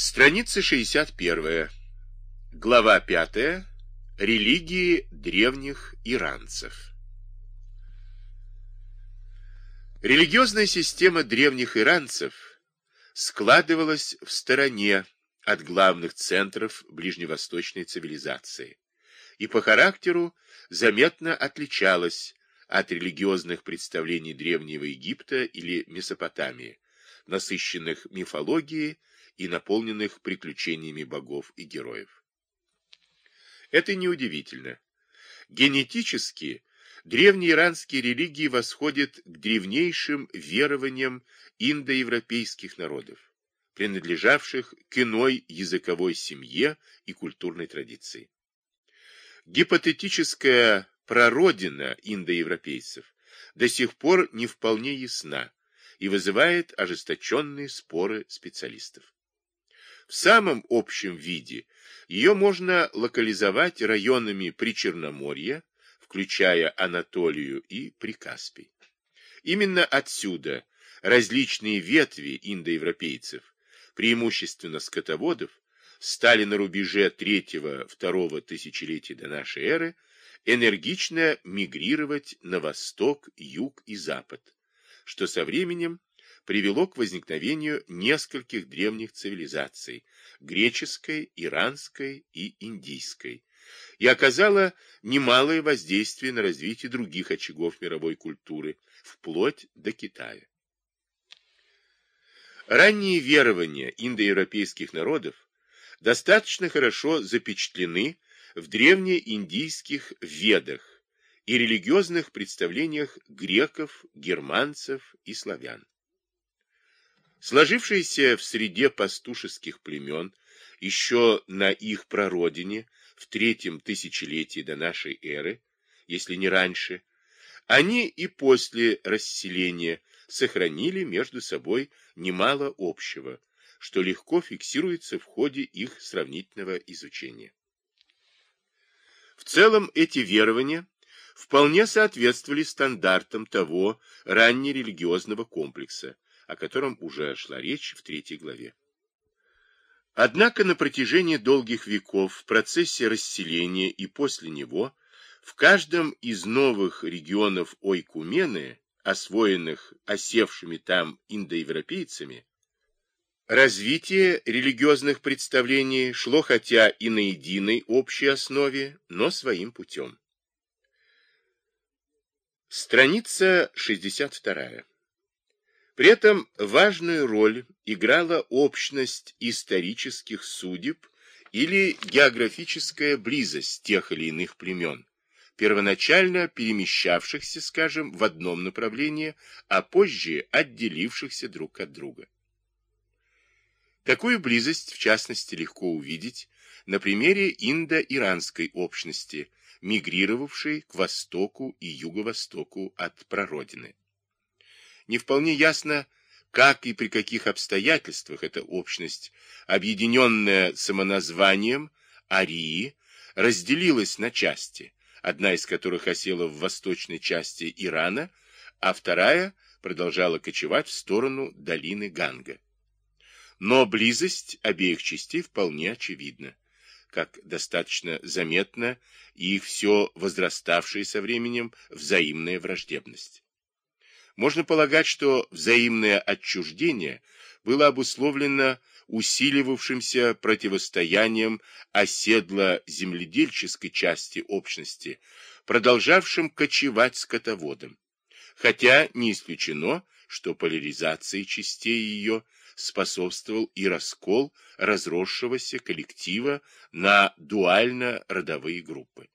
Страница 61. Глава 5. Религии древних иранцев. Религиозная система древних иранцев складывалась в стороне от главных центров ближневосточной цивилизации и по характеру заметно отличалась от религиозных представлений Древнего Египта или Месопотамии, насыщенных мифологией и наполненных приключениями богов и героев. Это неудивительно. Генетически древние иранские религии восходят к древнейшим верованиям индоевропейских народов, принадлежавших к иной языковой семье и культурной традиции. Гипотетическая прародина индоевропейцев до сих пор не вполне ясна и вызывает ожесточенные споры специалистов. В самом общем виде ее можно локализовать районами Причерноморья, включая Анатолию и Прикаспий. Именно отсюда различные ветви индоевропейцев, преимущественно скотоводов, стали на рубеже третьего-второго тысячелетия до нашей эры энергично мигрировать на восток, юг и запад, что со временем привело к возникновению нескольких древних цивилизаций – греческой, иранской и индийской, и оказало немалое воздействие на развитие других очагов мировой культуры, вплоть до Китая. Ранние верования индоевропейских народов достаточно хорошо запечатлены в древнеиндийских ведах и религиозных представлениях греков, германцев и славян. Сложившиеся в среде пастушеских племен еще на их прародине в третьем тысячелетии до нашей эры, если не раньше, они и после расселения сохранили между собой немало общего, что легко фиксируется в ходе их сравнительного изучения. В целом эти верования вполне соответствовали стандартам того раннерелигиозного комплекса, о котором уже шла речь в третьей главе. Однако на протяжении долгих веков в процессе расселения и после него в каждом из новых регионов Ойкумены, освоенных осевшими там индоевропейцами, Развитие религиозных представлений шло хотя и на единой общей основе, но своим путем. Страница 62. При этом важную роль играла общность исторических судеб или географическая близость тех или иных племен, первоначально перемещавшихся, скажем, в одном направлении, а позже отделившихся друг от друга. Такую близость, в частности, легко увидеть на примере индо-иранской общности, мигрировавшей к востоку и юго-востоку от прародины. Не вполне ясно, как и при каких обстоятельствах эта общность, объединенная самоназванием Арии, разделилась на части, одна из которых осела в восточной части Ирана, а вторая продолжала кочевать в сторону долины Ганга. Но близость обеих частей вполне очевидна, как достаточно заметна и все возраставшая со временем взаимная враждебность. Можно полагать, что взаимное отчуждение было обусловлено усиливавшимся противостоянием оседло-земледельческой части общности, продолжавшим кочевать скотоводом, хотя не исключено, что поляризации частей ее способствовал и раскол разросшегося коллектива на дуально-родовые группы.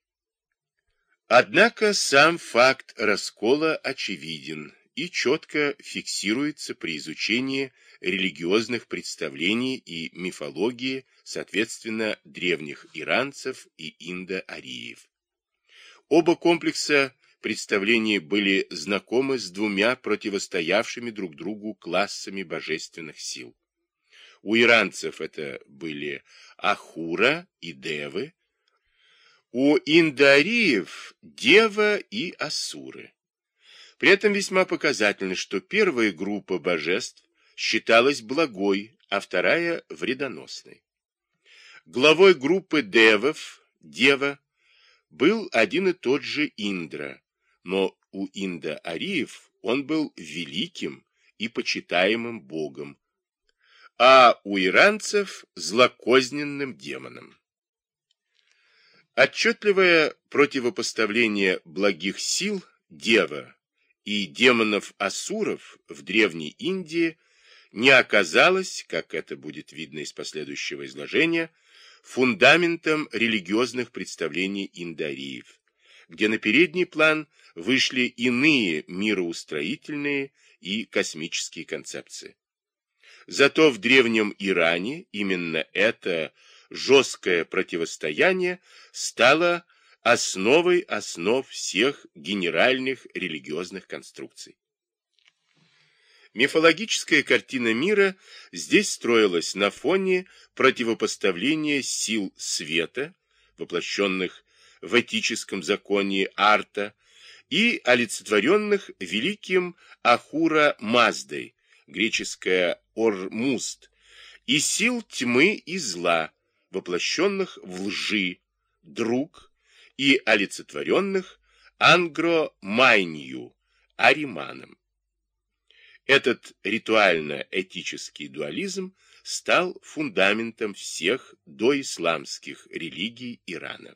Однако сам факт раскола очевиден и четко фиксируется при изучении религиозных представлений и мифологии, соответственно, древних иранцев и индоариев. Оба комплекса представления были знакомы с двумя противостоявшими друг другу классами божественных сил. У иранцев это были Ахура и Девы, у индоариев – Дева и Асуры. При этом весьма показательно, что первая группа божеств считалась благой, а вторая вредоносной. Главой группы девов, дева, был один и тот же Индра, но у инда-ариев он был великим и почитаемым богом, а у иранцев – злокозненным демоном. Отчетливое противопоставление благих сил Дева и демонов-асуров в Древней Индии не оказалось, как это будет видно из последующего изложения, фундаментом религиозных представлений индариев, где на передний план вышли иные мироустроительные и космические концепции. Зато в Древнем Иране именно это жесткое противостояние стало основой основ всех генеральных религиозных конструкций. Мифологическая картина мира здесь строилась на фоне противопоставления сил света, воплощенных в этическом законе Арта, и олицетворенных великим Ахура Маздой, греческая Ормуст, и сил тьмы и зла, воплощенных в лжи, друг и олицетворенных ангромайнью, ариманом. Этот ритуально-этический дуализм стал фундаментом всех доисламских религий Ирана.